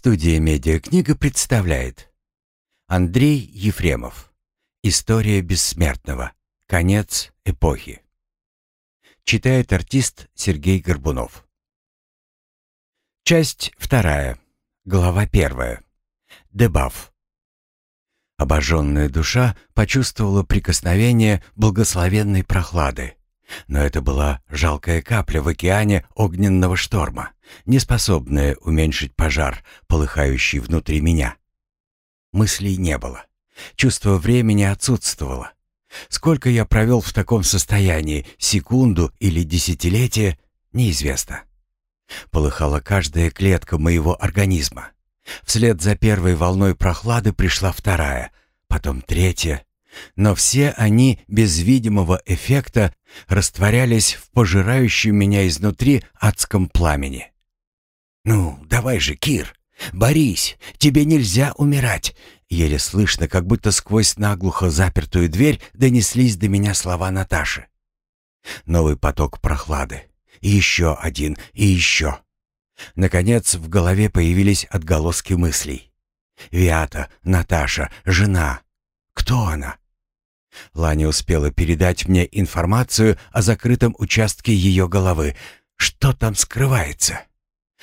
Студия «Медиакнига» представляет Андрей Ефремов История бессмертного. Конец эпохи. Читает артист Сергей Горбунов. Часть вторая. Глава первая. Дебаф. Обожженная душа почувствовала прикосновение благословенной прохлады. Но это была жалкая капля в океане огненного шторма, неспособная уменьшить пожар, полыхающий внутри меня. Мыслей не было. Чувство времени отсутствовало. Сколько я провел в таком состоянии, секунду или десятилетие, неизвестно. Полыхала каждая клетка моего организма. Вслед за первой волной прохлады пришла вторая, потом третья, но все они без видимого эффекта растворялись в пожирающем меня изнутри адском пламени. «Ну, давай же, Кир, борись, тебе нельзя умирать!» Еле слышно, как будто сквозь наглухо запертую дверь донеслись до меня слова Наташи. Новый поток прохлады. Еще один, и еще. Наконец в голове появились отголоски мыслей. Виата, Наташа, жена. Кто она? Ланя успела передать мне информацию о закрытом участке ее головы. Что там скрывается?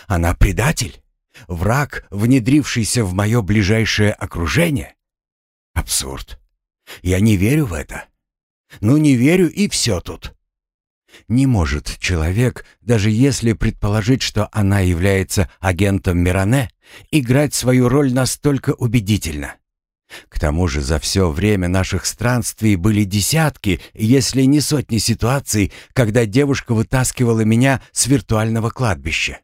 Она предатель? Враг, внедрившийся в мое ближайшее окружение? Абсурд. Я не верю в это. Ну, не верю, и все тут. Не может человек, даже если предположить, что она является агентом Миране, играть свою роль настолько убедительно. К тому же за все время наших странствий были десятки, если не сотни ситуаций, когда девушка вытаскивала меня с виртуального кладбища.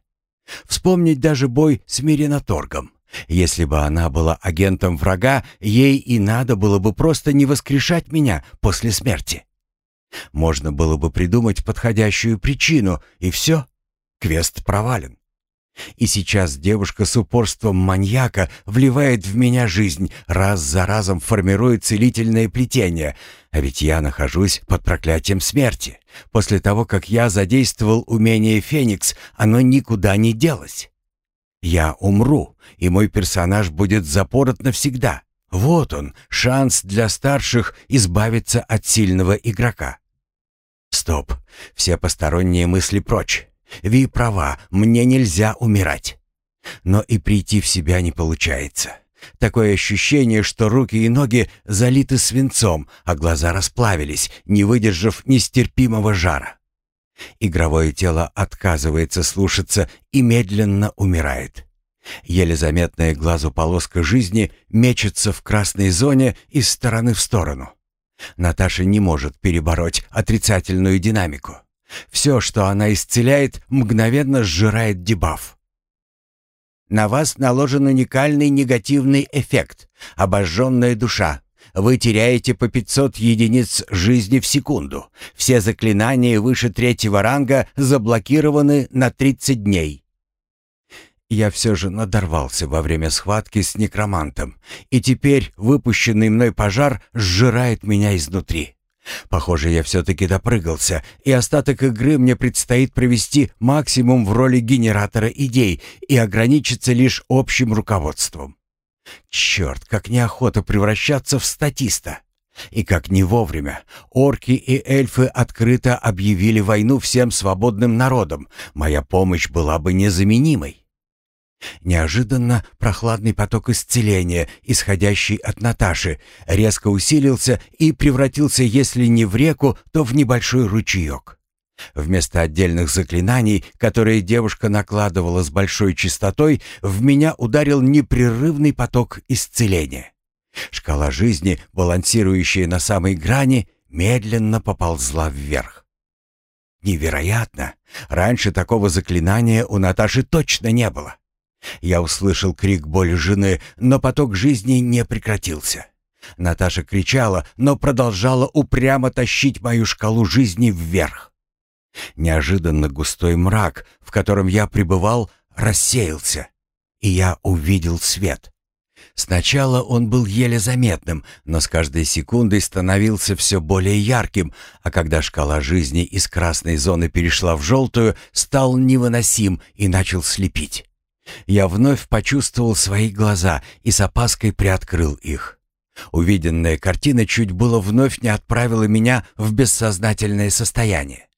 Вспомнить даже бой с Мириноторгом. Если бы она была агентом врага, ей и надо было бы просто не воскрешать меня после смерти. Можно было бы придумать подходящую причину, и все, квест провален. И сейчас девушка с упорством маньяка вливает в меня жизнь, раз за разом формирует целительное плетение, а ведь я нахожусь под проклятием смерти. После того, как я задействовал умение Феникс, оно никуда не делось. Я умру, и мой персонаж будет запорот навсегда. Вот он, шанс для старших избавиться от сильного игрока. Стоп, все посторонние мысли прочь. Ви права, мне нельзя умирать. Но и прийти в себя не получается. Такое ощущение, что руки и ноги залиты свинцом, а глаза расплавились, не выдержав нестерпимого жара. Игровое тело отказывается слушаться и медленно умирает. Еле заметная глазу полоска жизни мечется в красной зоне из стороны в сторону. Наташа не может перебороть отрицательную динамику. Все, что она исцеляет, мгновенно сжирает дебаф. На вас наложен уникальный негативный эффект – обожженная душа. Вы теряете по 500 единиц жизни в секунду. Все заклинания выше третьего ранга заблокированы на 30 дней. Я все же надорвался во время схватки с некромантом, и теперь выпущенный мной пожар сжирает меня изнутри. Похоже, я все-таки допрыгался, и остаток игры мне предстоит провести максимум в роли генератора идей и ограничиться лишь общим руководством. Черт, как неохота превращаться в статиста. И как не вовремя. Орки и эльфы открыто объявили войну всем свободным народам. Моя помощь была бы незаменимой. Неожиданно прохладный поток исцеления, исходящий от Наташи, резко усилился и превратился, если не в реку, то в небольшой ручеек. Вместо отдельных заклинаний, которые девушка накладывала с большой частотой, в меня ударил непрерывный поток исцеления. Шкала жизни, балансирующая на самой грани, медленно поползла вверх. Невероятно! Раньше такого заклинания у Наташи точно не было. Я услышал крик боли жены, но поток жизни не прекратился. Наташа кричала, но продолжала упрямо тащить мою шкалу жизни вверх. Неожиданно густой мрак, в котором я пребывал, рассеялся, и я увидел свет. Сначала он был еле заметным, но с каждой секундой становился все более ярким, а когда шкала жизни из красной зоны перешла в желтую, стал невыносим и начал слепить. Я вновь почувствовал свои глаза и с опаской приоткрыл их. Увиденная картина чуть было вновь не отправила меня в бессознательное состояние.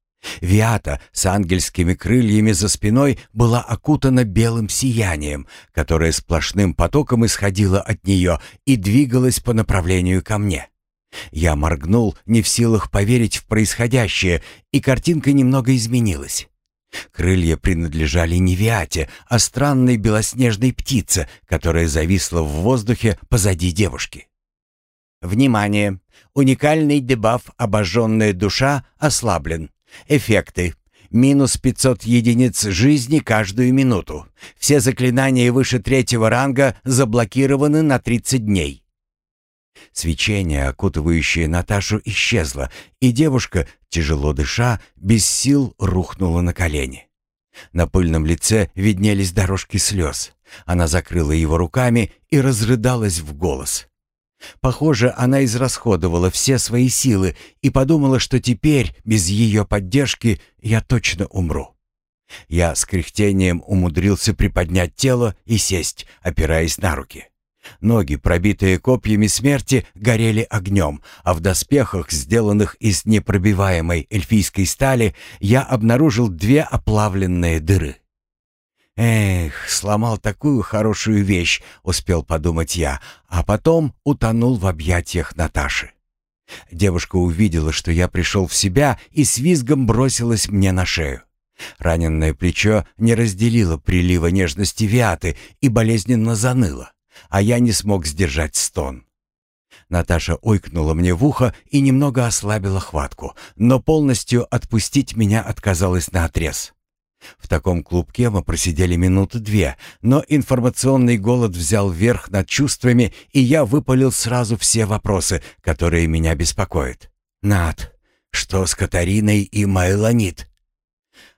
Виата с ангельскими крыльями за спиной была окутана белым сиянием, которое сплошным потоком исходило от нее и двигалось по направлению ко мне. Я моргнул, не в силах поверить в происходящее, и картинка немного изменилась. Крылья принадлежали не Виате, а странной белоснежной птице, которая зависла в воздухе позади девушки. Внимание! Уникальный дебаф «Обожженная душа» ослаблен. Эффекты. Минус 500 единиц жизни каждую минуту. Все заклинания выше третьего ранга заблокированы на 30 дней. Свечение, окутывающее Наташу, исчезло, и девушка, тяжело дыша, без сил рухнула на колени. На пыльном лице виднелись дорожки слез. Она закрыла его руками и разрыдалась в голос. Похоже, она израсходовала все свои силы и подумала, что теперь, без ее поддержки, я точно умру. Я с кряхтением умудрился приподнять тело и сесть, опираясь на руки. Ноги, пробитые копьями смерти, горели огнем, а в доспехах, сделанных из непробиваемой эльфийской стали, я обнаружил две оплавленные дыры. «Эх, сломал такую хорошую вещь», — успел подумать я, а потом утонул в объятиях Наташи. Девушка увидела, что я пришел в себя и с визгом бросилась мне на шею. Раненное плечо не разделило прилива нежности Виаты и болезненно заныло а я не смог сдержать стон. Наташа ойкнула мне в ухо и немного ослабила хватку, но полностью отпустить меня отказалась наотрез. В таком клубке мы просидели минуты две, но информационный голод взял верх над чувствами, и я выпалил сразу все вопросы, которые меня беспокоят. «Над, что с Катариной и Майланит?»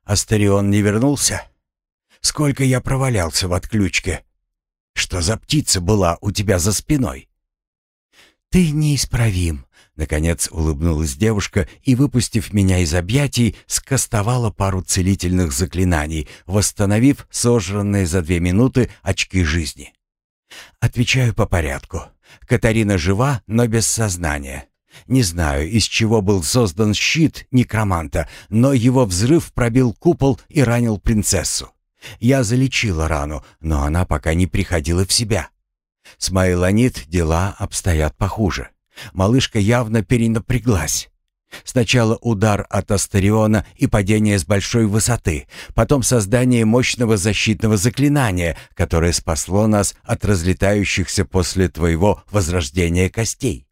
«Астарион не вернулся?» «Сколько я провалялся в отключке?» Что за птица была у тебя за спиной?» «Ты неисправим», — наконец улыбнулась девушка и, выпустив меня из объятий, скостовала пару целительных заклинаний, восстановив сожранные за две минуты очки жизни. «Отвечаю по порядку. Катарина жива, но без сознания. Не знаю, из чего был создан щит некроманта, но его взрыв пробил купол и ранил принцессу. Я залечила рану, но она пока не приходила в себя. С Майланит дела обстоят похуже. Малышка явно перенапряглась. Сначала удар от Астариона и падение с большой высоты, потом создание мощного защитного заклинания, которое спасло нас от разлетающихся после твоего возрождения костей.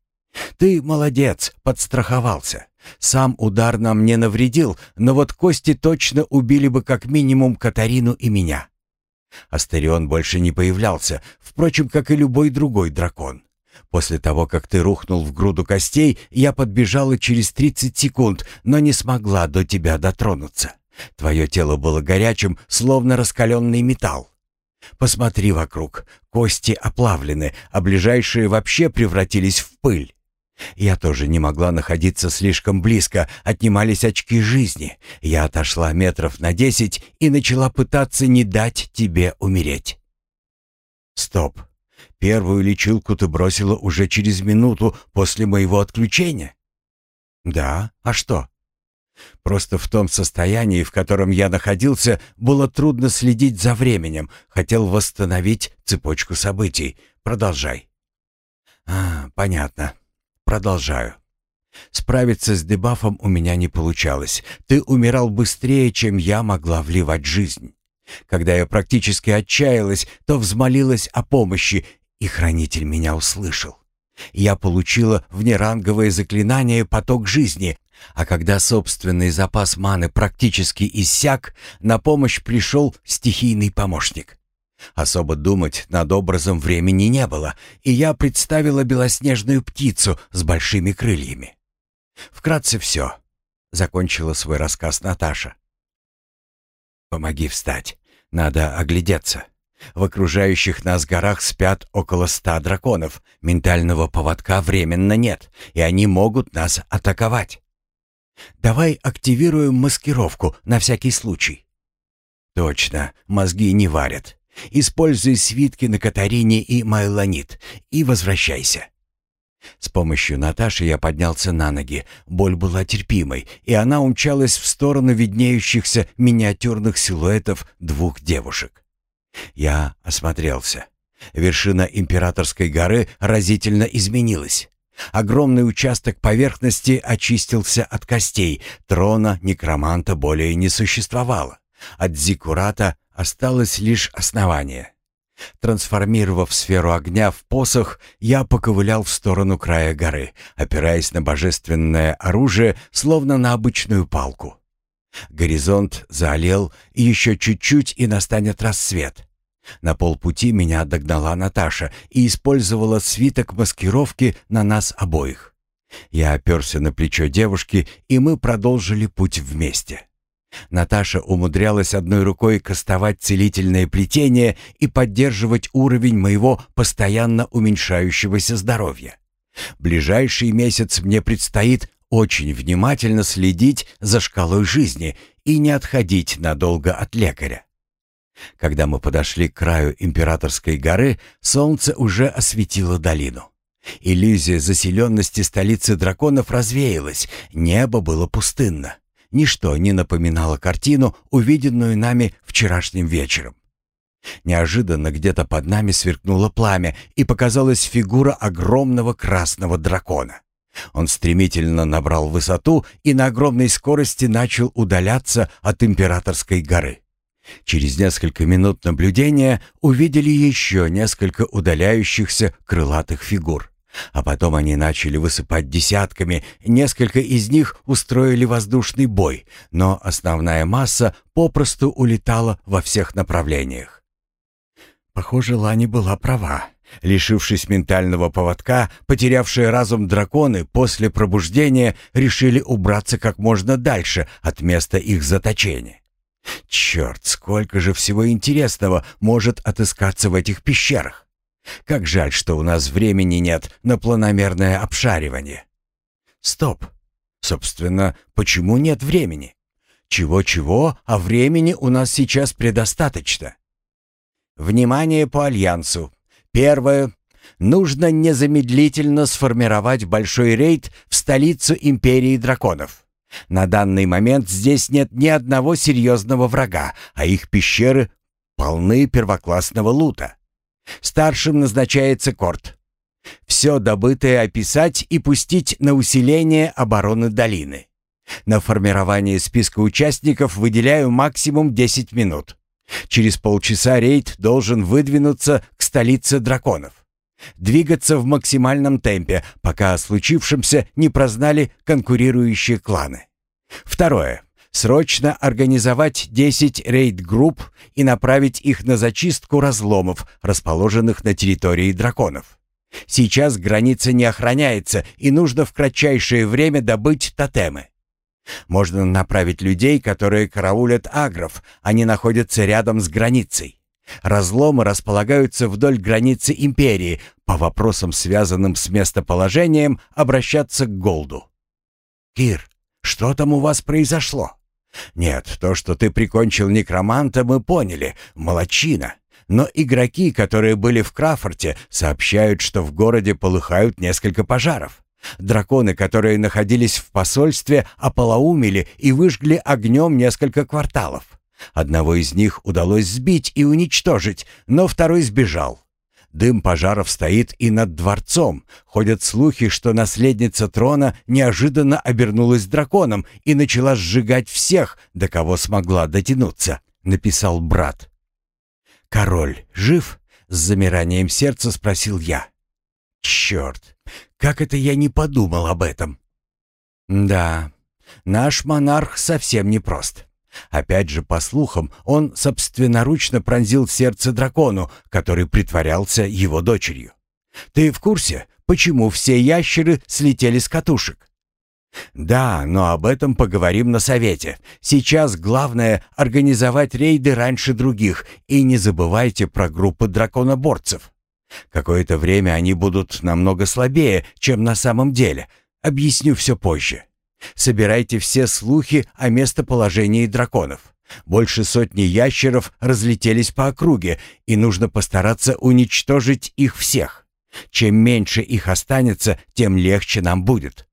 Ты молодец, подстраховался. Сам удар нам не навредил, но вот кости точно убили бы как минимум Катарину и меня. Астерион больше не появлялся, впрочем, как и любой другой дракон. После того, как ты рухнул в груду костей, я подбежала через 30 секунд, но не смогла до тебя дотронуться. Твое тело было горячим, словно раскаленный металл. Посмотри вокруг, кости оплавлены, а ближайшие вообще превратились в пыль. Я тоже не могла находиться слишком близко, отнимались очки жизни. Я отошла метров на десять и начала пытаться не дать тебе умереть. Стоп. Первую лечилку ты бросила уже через минуту после моего отключения? Да, а что? Просто в том состоянии, в котором я находился, было трудно следить за временем. Хотел восстановить цепочку событий. Продолжай. А, понятно. Продолжаю. Справиться с дебафом у меня не получалось. Ты умирал быстрее, чем я могла вливать жизнь. Когда я практически отчаялась, то взмолилась о помощи, и хранитель меня услышал. Я получила внеранговое заклинание «Поток жизни», а когда собственный запас маны практически иссяк, на помощь пришел стихийный помощник. Особо думать над образом времени не было, и я представила белоснежную птицу с большими крыльями. Вкратце все. Закончила свой рассказ Наташа. «Помоги встать. Надо оглядеться. В окружающих нас горах спят около ста драконов. Ментального поводка временно нет, и они могут нас атаковать. Давай активируем маскировку на всякий случай». «Точно, мозги не варят. Используй свитки на Катарине и Майланит и возвращайся. С помощью Наташи я поднялся на ноги. Боль была терпимой, и она умчалась в сторону виднеющихся миниатюрных силуэтов двух девушек. Я осмотрелся. Вершина императорской горы разительно изменилась. Огромный участок поверхности очистился от костей, трона некроманта более не существовало. От зиккурата осталось лишь основание. Трансформировав сферу огня в посох, я поковылял в сторону края горы, опираясь на божественное оружие, словно на обычную палку. Горизонт заолел, и еще чуть-чуть, и настанет рассвет. На полпути меня догнала Наташа и использовала свиток маскировки на нас обоих. Я оперся на плечо девушки, и мы продолжили путь вместе. Наташа умудрялась одной рукой кастовать целительное плетение и поддерживать уровень моего постоянно уменьшающегося здоровья. Ближайший месяц мне предстоит очень внимательно следить за шкалой жизни и не отходить надолго от лекаря. Когда мы подошли к краю Императорской горы, солнце уже осветило долину. Иллюзия заселенности столицы драконов развеялась, небо было пустынно. Ничто не напоминало картину, увиденную нами вчерашним вечером. Неожиданно где-то под нами сверкнуло пламя, и показалась фигура огромного красного дракона. Он стремительно набрал высоту и на огромной скорости начал удаляться от Императорской горы. Через несколько минут наблюдения увидели еще несколько удаляющихся крылатых фигур. А потом они начали высыпать десятками, несколько из них устроили воздушный бой, но основная масса попросту улетала во всех направлениях. Похоже, Лани была права. Лишившись ментального поводка, потерявшие разум драконы после пробуждения решили убраться как можно дальше от места их заточения. Черт, сколько же всего интересного может отыскаться в этих пещерах! Как жаль, что у нас времени нет на планомерное обшаривание. Стоп. Собственно, почему нет времени? Чего-чего, а времени у нас сейчас предостаточно. Внимание по альянсу. Первое. Нужно незамедлительно сформировать большой рейд в столицу Империи Драконов. На данный момент здесь нет ни одного серьезного врага, а их пещеры полны первоклассного лута. Старшим назначается Корт. Все добытое описать и пустить на усиление обороны долины. На формирование списка участников выделяю максимум 10 минут. Через полчаса рейд должен выдвинуться к столице драконов. Двигаться в максимальном темпе, пока о случившемся не прознали конкурирующие кланы. Второе. Срочно организовать 10 рейд-групп и направить их на зачистку разломов, расположенных на территории драконов. Сейчас граница не охраняется, и нужно в кратчайшее время добыть тотемы. Можно направить людей, которые караулят агров, они находятся рядом с границей. Разломы располагаются вдоль границы империи, по вопросам, связанным с местоположением, обращаться к Голду. «Кир, что там у вас произошло?» Нет, то, что ты прикончил некроманта, мы поняли. Молодчина. Но игроки, которые были в Крафорте, сообщают, что в городе полыхают несколько пожаров. Драконы, которые находились в посольстве, ополоумели и выжгли огнем несколько кварталов. Одного из них удалось сбить и уничтожить, но второй сбежал. Дым пожаров стоит и над дворцом. Ходят слухи, что наследница трона неожиданно обернулась драконом и начала сжигать всех, до кого смогла дотянуться», — написал брат. «Король жив?» — с замиранием сердца спросил я. «Черт, как это я не подумал об этом?» «Да, наш монарх совсем непрост. Опять же, по слухам, он собственноручно пронзил сердце дракону, который притворялся его дочерью. Ты в курсе, почему все ящеры слетели с катушек? Да, но об этом поговорим на совете. Сейчас главное — организовать рейды раньше других, и не забывайте про группу драконоборцев. Какое-то время они будут намного слабее, чем на самом деле. Объясню все позже. Собирайте все слухи о местоположении драконов. Больше сотни ящеров разлетелись по округе, и нужно постараться уничтожить их всех. Чем меньше их останется, тем легче нам будет.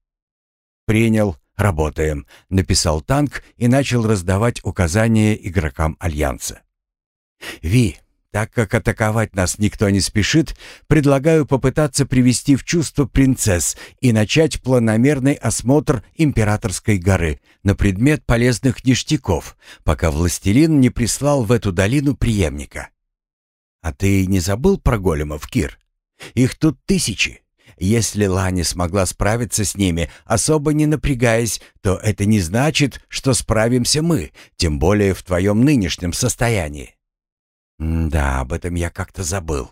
Принял, работаем, написал танк и начал раздавать указания игрокам Альянса. Ви, так как атаковать нас никто не спешит, предлагаю попытаться привести в чувство принцесс и начать планомерный осмотр Императорской горы на предмет полезных ништяков, пока властелин не прислал в эту долину преемника. А ты не забыл про големов, Кир? Их тут тысячи. Если Лани смогла справиться с ними, особо не напрягаясь, то это не значит, что справимся мы, тем более в твоем нынешнем состоянии. «Да, об этом я как-то забыл.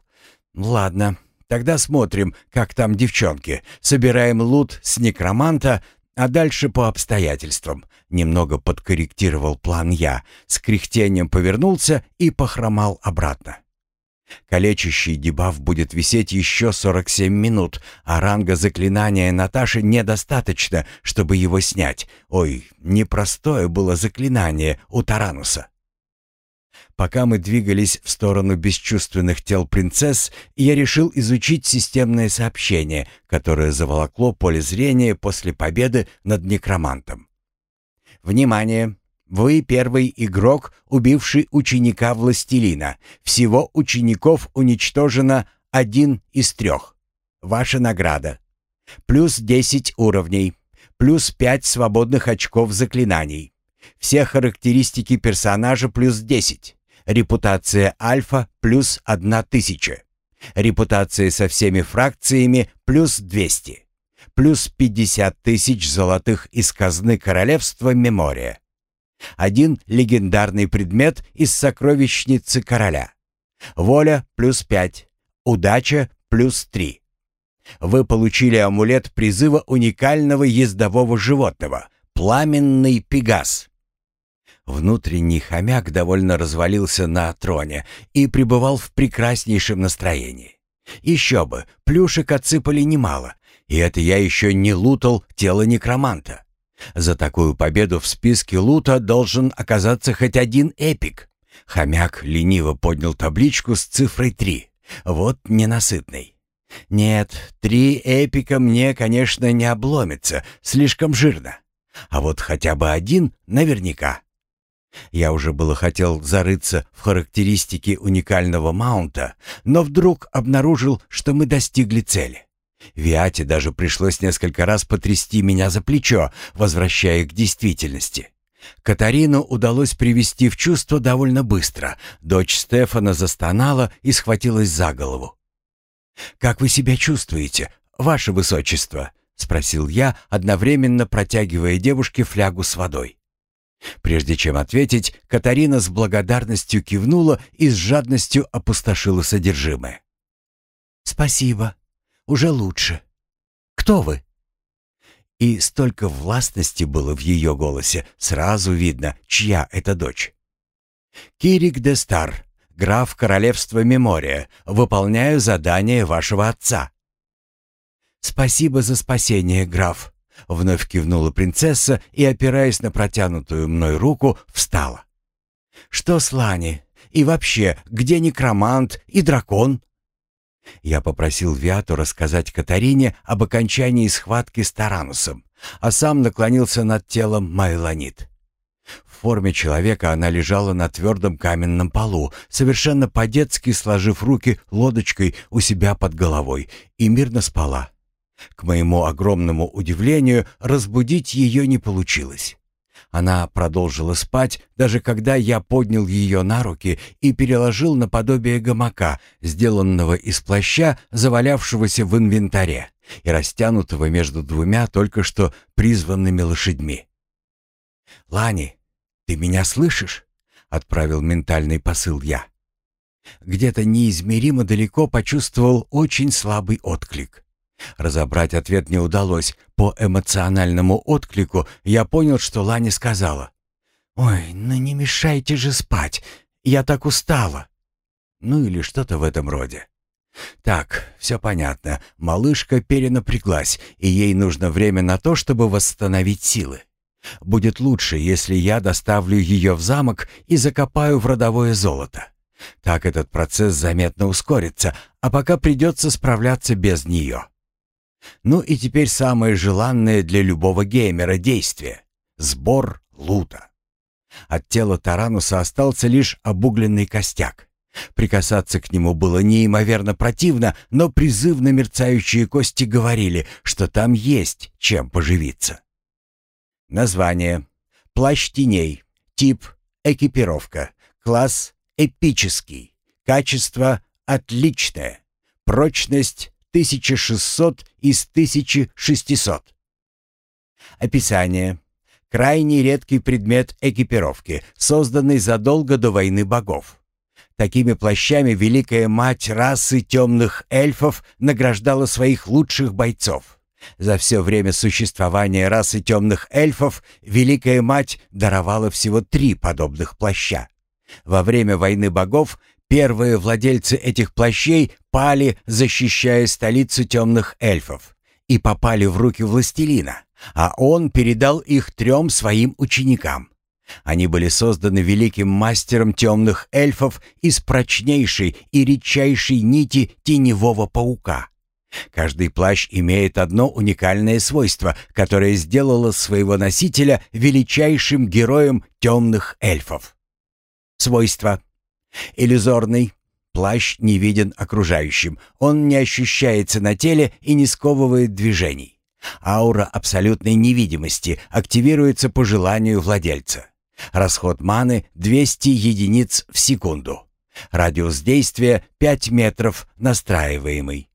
Ладно, тогда смотрим, как там девчонки. Собираем лут с некроманта, а дальше по обстоятельствам». Немного подкорректировал план я, с кряхтением повернулся и похромал обратно. Калечащий дебаф будет висеть еще 47 минут, а ранга заклинания Наташи недостаточно, чтобы его снять. Ой, непростое было заклинание у Тарануса. Пока мы двигались в сторону бесчувственных тел принцесс, я решил изучить системное сообщение, которое заволокло поле зрения после победы над некромантом. «Внимание! Вы первый игрок, убивший ученика Властелина. Всего учеников уничтожено один из трех. Ваша награда. Плюс 10 уровней. Плюс 5 свободных очков заклинаний. Все характеристики персонажа плюс 10. Репутация альфа плюс одна тысяча. Репутация со всеми фракциями плюс 200. Плюс 50 тысяч золотых из казны королевства Мемория. Один легендарный предмет из сокровищницы короля. Воля плюс 5. Удача плюс 3. Вы получили амулет призыва уникального ездового животного – пламенный пегас. Внутренний хомяк довольно развалился на троне и пребывал в прекраснейшем настроении. Еще бы, плюшек отсыпали немало, и это я еще не лутал тело некроманта. За такую победу в списке лута должен оказаться хоть один эпик. Хомяк лениво поднял табличку с цифрой 3. Вот ненасытный. Нет, три эпика мне, конечно, не обломится, слишком жирно. А вот хотя бы один наверняка. Я уже было хотел зарыться в характеристики уникального маунта, но вдруг обнаружил, что мы достигли цели. Виате даже пришлось несколько раз потрясти меня за плечо, возвращая к действительности. Катарину удалось привести в чувство довольно быстро. Дочь Стефана застонала и схватилась за голову. «Как вы себя чувствуете, ваше высочество?» — спросил я, одновременно протягивая девушке флягу с водой. Прежде чем ответить, Катарина с благодарностью кивнула и с жадностью опустошила содержимое. «Спасибо. Уже лучше. Кто вы?» И столько властности было в ее голосе, сразу видно, чья это дочь. «Кирик де Стар, граф королевства Мемория, выполняю задание вашего отца». «Спасибо за спасение, граф», Вновь кивнула принцесса и, опираясь на протянутую мной руку, встала. «Что с Лани? И вообще, где некромант и дракон?» Я попросил Виату рассказать Катарине об окончании схватки с Таранусом, а сам наклонился над телом Майланит. В форме человека она лежала на твердом каменном полу, совершенно по-детски сложив руки лодочкой у себя под головой, и мирно спала. К моему огромному удивлению, разбудить ее не получилось. Она продолжила спать, даже когда я поднял ее на руки и переложил наподобие гамака, сделанного из плаща, завалявшегося в инвентаре и растянутого между двумя только что призванными лошадьми. «Лани, ты меня слышишь?» — отправил ментальный посыл я. Где-то неизмеримо далеко почувствовал очень слабый отклик. Разобрать ответ не удалось. По эмоциональному отклику я понял, что Лани сказала. «Ой, ну не мешайте же спать, я так устала». Ну или что-то в этом роде. Так, все понятно. Малышка перенапряглась, и ей нужно время на то, чтобы восстановить силы. Будет лучше, если я доставлю ее в замок и закопаю в родовое золото. Так этот процесс заметно ускорится, а пока придется справляться без нее. Ну и теперь самое желанное для любого геймера действие — сбор лута. От тела Тарануса остался лишь обугленный костяк. Прикасаться к нему было неимоверно противно, но призывно мерцающие кости говорили, что там есть чем поживиться. Название. Плащ теней. Тип. Экипировка. Класс. Эпический. Качество. Отличное. Прочность. 1600 из 1600. Описание. Крайне редкий предмет экипировки, созданный задолго до войны богов. Такими плащами Великая Мать расы темных эльфов награждала своих лучших бойцов. За все время существования расы темных эльфов Великая Мать даровала всего три подобных плаща. Во время войны богов первые владельцы этих плащей пали, защищая столицу темных эльфов, и попали в руки властелина а он передал их трем своим ученикам. Они были созданы великим мастером темных эльфов из прочнейшей и редчайшей нити теневого паука. Каждый плащ имеет одно уникальное свойство, которое сделало своего носителя величайшим героем темных эльфов. Свойство. Иллюзорный. Плащ не виден окружающим, он не ощущается на теле и не сковывает движений. Аура абсолютной невидимости активируется по желанию владельца. Расход маны 200 единиц в секунду. Радиус действия 5 метров настраиваемый.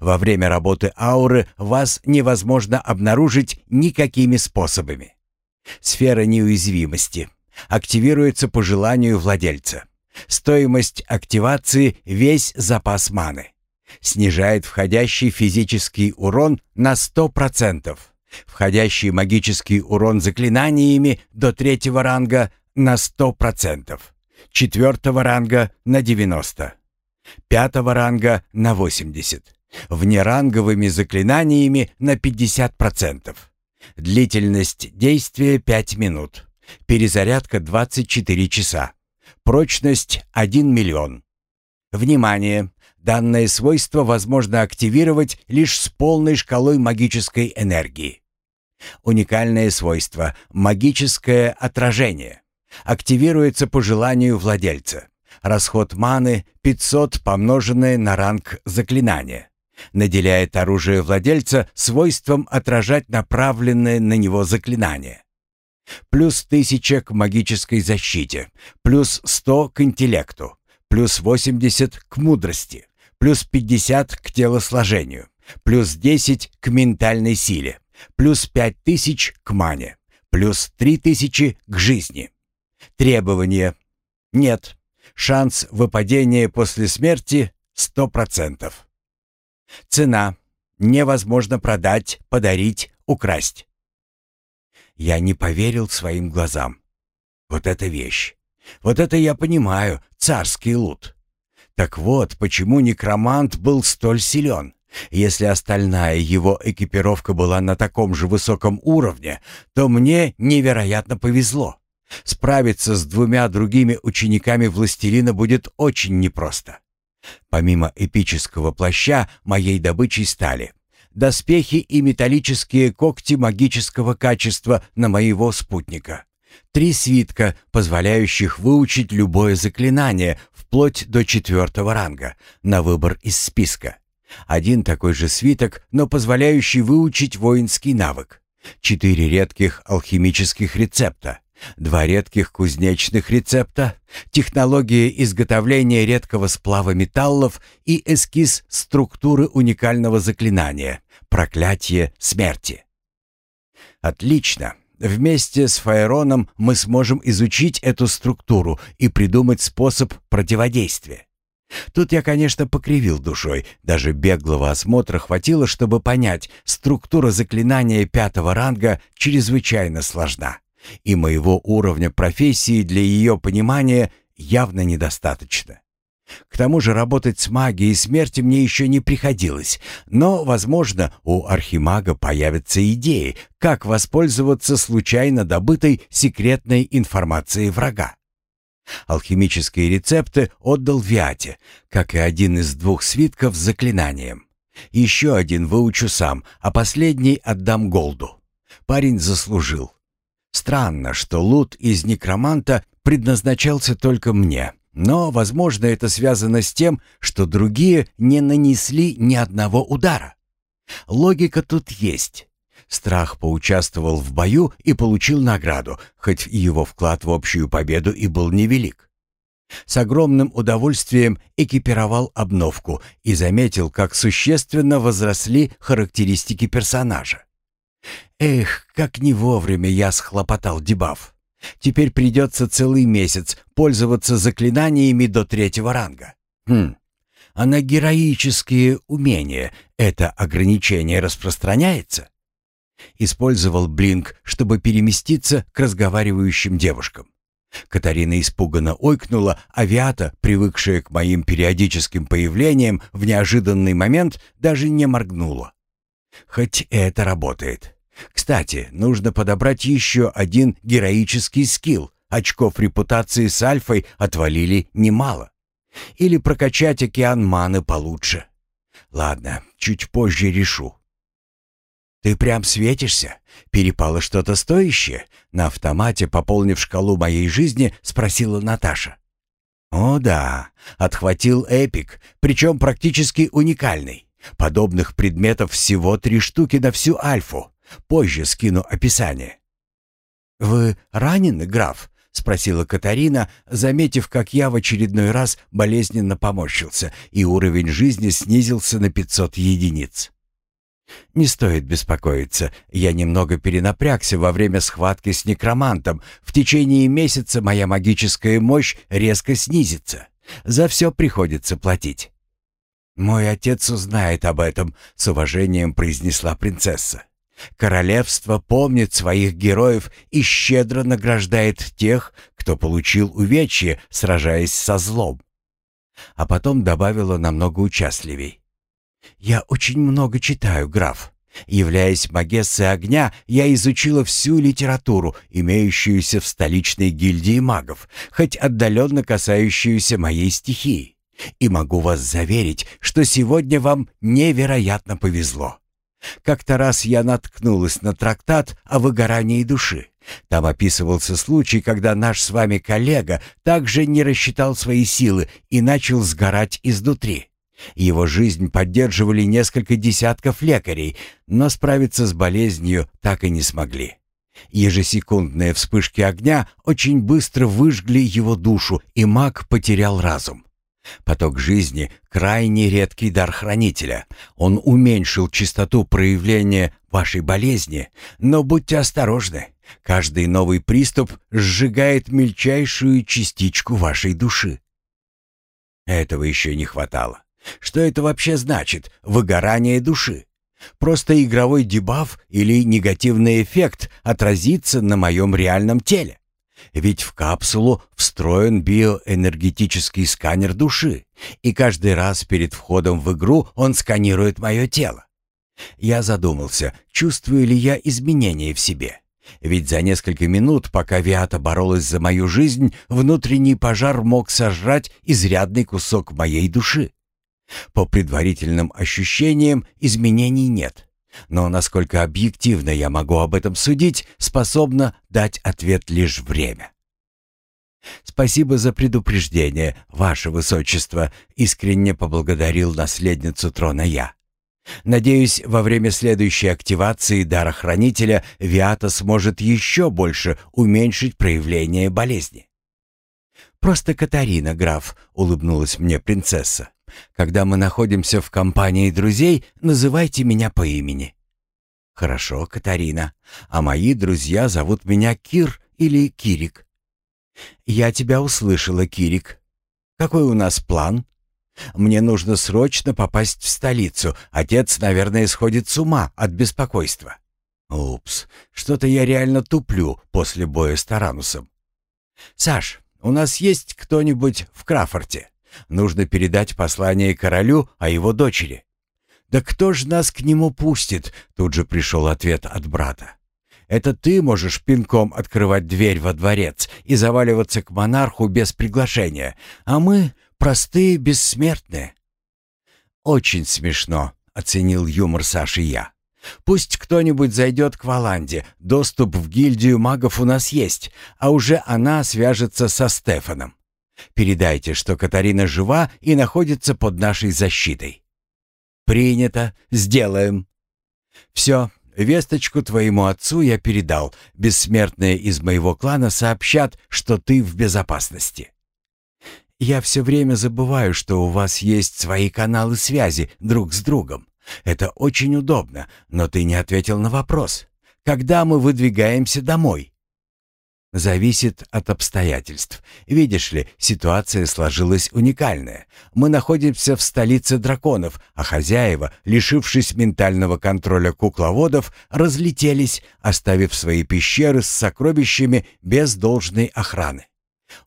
Во время работы ауры вас невозможно обнаружить никакими способами. Сфера неуязвимости. Активируется по желанию владельца. Стоимость активации – весь запас маны снижает входящий физический урон на 100%, входящий магический урон заклинаниями до третьего ранга на 100%, четвертого ранга на 90%, пятого ранга на 80%, внеранговыми заклинаниями на 50%. Длительность действия 5 минут. Перезарядка 24 часа. Прочность 1 миллион. Внимание! Данное свойство возможно активировать лишь с полной шкалой магической энергии. Уникальное свойство – магическое отражение. Активируется по желанию владельца. Расход маны 500 помноженное на ранг заклинания. Наделяет оружие владельца свойством отражать направленное на него заклинание. Плюс 1000 к магической защите, плюс 100 к интеллекту, плюс 80 к мудрости, плюс 50 к телосложению, плюс 10 к ментальной силе, плюс 5000 к мане, плюс 3000 к жизни. Требования. Нет. Шанс выпадения после смерти 100%. Цена. Невозможно продать, подарить, украсть. Я не поверил своим глазам. Вот эта вещь. Вот это я понимаю, царский лут. Так вот, почему некромант был столь силен. Если остальная его экипировка была на таком же высоком уровне, то мне невероятно повезло. Справиться с двумя другими учениками властелина будет очень непросто. Помимо эпического плаща, моей добычей стали доспехи и металлические когти магического качества на моего спутника. Три свитка, позволяющих выучить любое заклинание, вплоть до четвертого ранга, на выбор из списка. Один такой же свиток, но позволяющий выучить воинский навык. Четыре редких алхимических рецепта. Два редких кузнечных рецепта, технология изготовления редкого сплава металлов и эскиз структуры уникального заклинания «Проклятие смерти». Отлично. Вместе с Фаероном мы сможем изучить эту структуру и придумать способ противодействия. Тут я, конечно, покривил душой. Даже беглого осмотра хватило, чтобы понять, структура заклинания пятого ранга чрезвычайно сложна. И моего уровня профессии для ее понимания явно недостаточно. К тому же работать с магией смерти мне еще не приходилось, но, возможно, у архимага появятся идеи, как воспользоваться случайно добытой секретной информацией врага. Алхимические рецепты отдал Виате, как и один из двух свитков с заклинанием. Еще один выучу сам, а последний отдам Голду. Парень заслужил. Странно, что лут из некроманта предназначался только мне. Но, возможно, это связано с тем, что другие не нанесли ни одного удара. Логика тут есть. Страх поучаствовал в бою и получил награду, хоть его вклад в общую победу и был невелик. С огромным удовольствием экипировал обновку и заметил, как существенно возросли характеристики персонажа. Эх, как не вовремя я схлопотал дебаф. Теперь придется целый месяц пользоваться заклинаниями до третьего ранга. Хм, а на героические умения это ограничение распространяется? Использовал блинк, чтобы переместиться к разговаривающим девушкам. Катарина испуганно ойкнула, а Виата, привыкшая к моим периодическим появлениям, в неожиданный момент даже не моргнула. Хоть это работает. Кстати, нужно подобрать еще один героический скилл. Очков репутации с Альфой отвалили немало. Или прокачать океан маны получше. Ладно, чуть позже решу. «Ты прям светишься? Перепало что-то стоящее?» На автомате, пополнив шкалу моей жизни, спросила Наташа. «О да, отхватил эпик, причем практически уникальный. Подобных предметов всего три штуки на всю альфу. Позже скину описание». «Вы ранены, граф?» — спросила Катарина, заметив, как я в очередной раз болезненно поморщился, и уровень жизни снизился на 500 единиц. «Не стоит беспокоиться. Я немного перенапрягся во время схватки с некромантом. В течение месяца моя магическая мощь резко снизится. За все приходится платить». «Мой отец узнает об этом», — с уважением произнесла принцесса. «Королевство помнит своих героев и щедро награждает тех, кто получил увечье, сражаясь со злом». А потом добавила намного участливей. «Я очень много читаю, граф. Являясь магессой огня, я изучила всю литературу, имеющуюся в столичной гильдии магов, хоть отдаленно касающуюся моей стихии. И могу вас заверить, что сегодня вам невероятно повезло. Как-то раз я наткнулась на трактат о выгорании души. Там описывался случай, когда наш с вами коллега также не рассчитал свои силы и начал сгорать изнутри. Его жизнь поддерживали несколько десятков лекарей, но справиться с болезнью так и не смогли. Ежесекундные вспышки огня очень быстро выжгли его душу, и маг потерял разум. Поток жизни — крайне редкий дар хранителя. Он уменьшил частоту проявления вашей болезни, но будьте осторожны. Каждый новый приступ сжигает мельчайшую частичку вашей души. Этого еще не хватало. Что это вообще значит? Выгорание души? Просто игровой дебаф или негативный эффект отразится на моем реальном теле? Ведь в капсулу встроен биоэнергетический сканер души, и каждый раз перед входом в игру он сканирует мое тело. Я задумался, чувствую ли я изменения в себе. Ведь за несколько минут, пока Виата боролась за мою жизнь, внутренний пожар мог сожрать изрядный кусок моей души. По предварительным ощущениям изменений нет. Но насколько объективно я могу об этом судить, способно дать ответ лишь время. «Спасибо за предупреждение, Ваше Высочество», — искренне поблагодарил наследницу трона я. «Надеюсь, во время следующей активации дара хранителя Виата сможет еще больше уменьшить проявление болезни». «Просто Катарина, граф», — улыбнулась мне принцесса. Когда мы находимся в компании друзей, называйте меня по имени». «Хорошо, Катарина. А мои друзья зовут меня Кир или Кирик». «Я тебя услышала, Кирик. Какой у нас план?» «Мне нужно срочно попасть в столицу. Отец, наверное, сходит с ума от беспокойства». «Упс, что-то я реально туплю после боя с Таранусом». «Саш, у нас есть кто-нибудь в Крафорте? Нужно передать послание королю о его дочери. «Да кто ж нас к нему пустит?» — тут же пришел ответ от брата. «Это ты можешь пинком открывать дверь во дворец и заваливаться к монарху без приглашения, а мы — простые бессмертные». «Очень смешно», — оценил юмор Саши я. «Пусть кто-нибудь зайдет к Валанде, доступ в гильдию магов у нас есть, а уже она свяжется со Стефаном. Передайте, что Катарина жива и находится под нашей защитой». «Принято. Сделаем». «Все, весточку твоему отцу я передал. Бессмертные из моего клана сообщат, что ты в безопасности». Я все время забываю, что у вас есть свои каналы связи друг с другом. Это очень удобно, но ты не ответил на вопрос. Когда мы выдвигаемся домой? Зависит от обстоятельств. Видишь ли, ситуация сложилась уникальная. Мы находимся в столице драконов, а хозяева, лишившись ментального контроля кукловодов, разлетелись, оставив свои пещеры с сокровищами без должной охраны.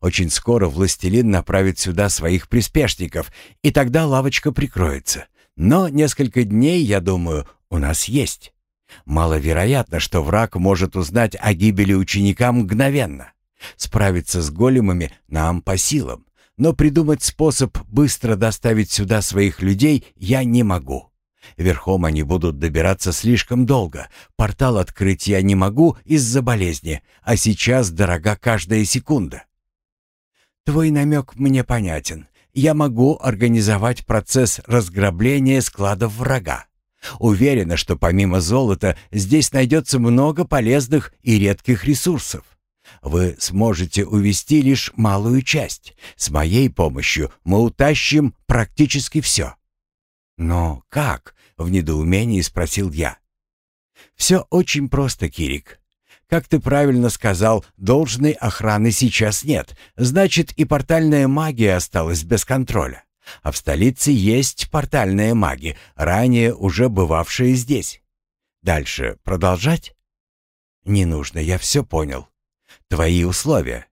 Очень скоро властелин направит сюда своих приспешников, и тогда лавочка прикроется. Но несколько дней, я думаю, у нас есть. Маловероятно, что враг может узнать о гибели ученика мгновенно. Справиться с големами нам по силам, но придумать способ быстро доставить сюда своих людей я не могу. Верхом они будут добираться слишком долго. Портал открыть я не могу из-за болезни, а сейчас дорога каждая секунда. Твой намек мне понятен. Я могу организовать процесс разграбления складов врага. Уверена, что помимо золота здесь найдется много полезных и редких ресурсов. Вы сможете увести лишь малую часть. С моей помощью мы утащим практически все. Но как? В недоумении спросил я. Все очень просто, Кирик. Как ты правильно сказал, должной охраны сейчас нет. Значит, и портальная магия осталась без контроля. А в столице есть портальные маги, ранее уже бывавшие здесь. Дальше продолжать? Не нужно, я все понял. Твои условия.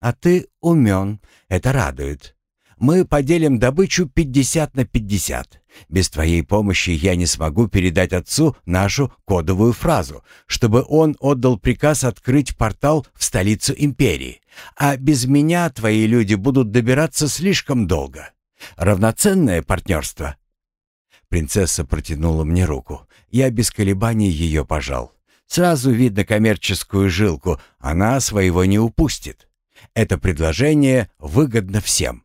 А ты умен, это радует. Мы поделим добычу 50 на 50. Без твоей помощи я не смогу передать отцу нашу кодовую фразу, чтобы он отдал приказ открыть портал в столицу империи. А без меня твои люди будут добираться слишком долго. Равноценное партнерство?» Принцесса протянула мне руку. Я без колебаний ее пожал. Сразу видно коммерческую жилку, она своего не упустит. Это предложение выгодно всем.